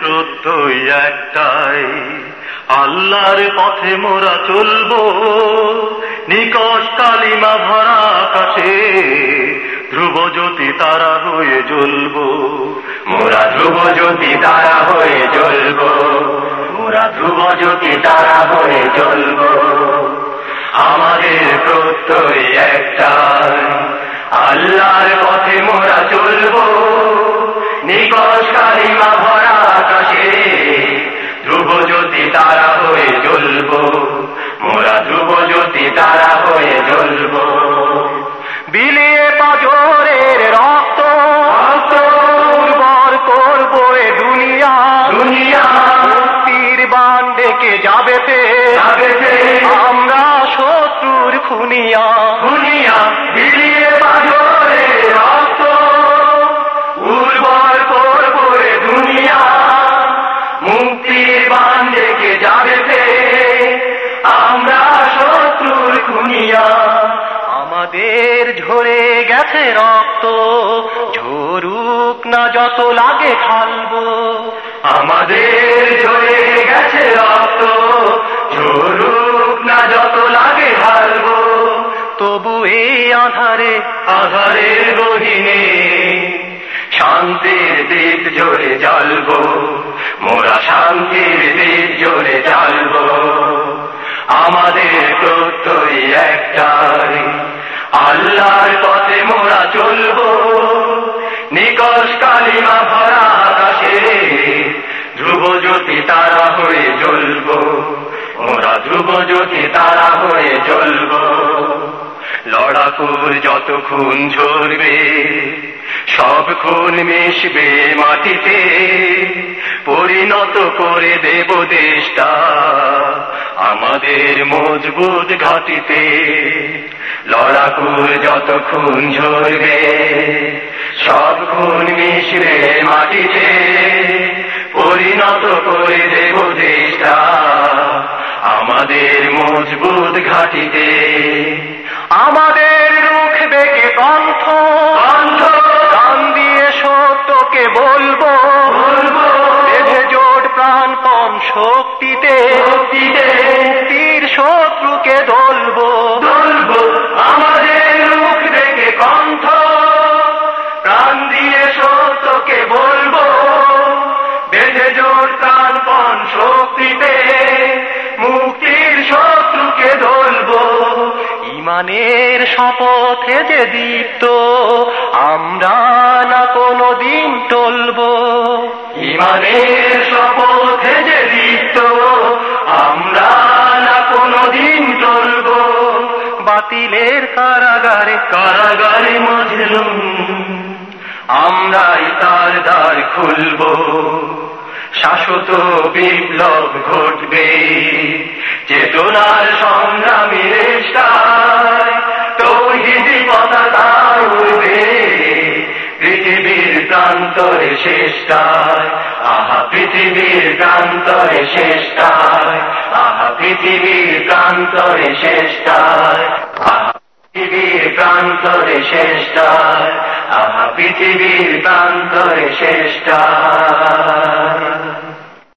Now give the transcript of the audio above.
প্রত্যয় একটাই। আল্লাহর পথে মোরা চলব নিকশ কালিমা ভরা আকাশে, ধ্রুব জ্যোতি তারা হয়ে জ্বলব। মোরা ধ্রুব জ্যোতি তারা হয়ে জ্বলব, মোরা ধ্রুব জ্যোতি তারা হয়ে জ্বলব। যাবেতে আমরা শত্রুর খুনিয়া। দুনিয়া বিলিয়ে পাথরে রক্ত উর্বর করব এ দুনিয়া। মুক্তির বান ডেকে যাবেতে আমরা শত্রুর খুনিয়া। আমাদের ঝরে গেছে রক্ত। ঝরুক না যত লাগে খালবো আমাদের ঝরে গেছে রক্ত। আধারের গহিনে শান্তির দীপ জোরে জ্বলবো, মোরা শান্তির দীপ জোরে জ্বলবো। আমাদের প্রত্যয় একটাই, আল্লাহর পথে মোরা চলবো। নিকশ কালিমা ভরা আকাশে, ধ্রুব জ্যোতি তারা হয়ে জ্বলবো। মোরা ধ্রুব জ্যোতি তারা হয়ে জ্বলবো। লড়াকুর যত খুন ঝরবে, সব খুন মিশবে মাটিতে। পরিণত করে দেব দেশটা আমাদের মজবুত ঘাটিতে। লড়াকুর যত খুন ঝরবে, সব খুন মিশবে মাটিতে। পরিণত করে দেব দেশটা আমাদের মজবুত ঘাটিতে। আমাদের রুখ বেগে কণ্ঠ কণ্ঠ গান দিয়ে সত্যকে বলব। বলব। বেঁধে জোট প্রাণপণ শক্তিতে ইমানের শপথে যে দীপ্ত, আমরা না কোনো দিন টলবো। ইমানের শপথে যে দিত আমরা না কোনদিন চলবো বাতিলের কারাগারে কারাগারে মজলুম, আমরাই তার দ্বার খুলব। শাশ্বত বিপ্লব ঘটবে, চেতনার প্রান্তরে শেষটায় আহা, পৃথিবীর প্রান্তরে শেষটায় আহা, পৃথিবীর প্রান্তরে শেষটায় আহা, পৃথিবীর প্রান্তরে শেষটায় আহা, পৃথিবীর প্রান্তরে শেষটায়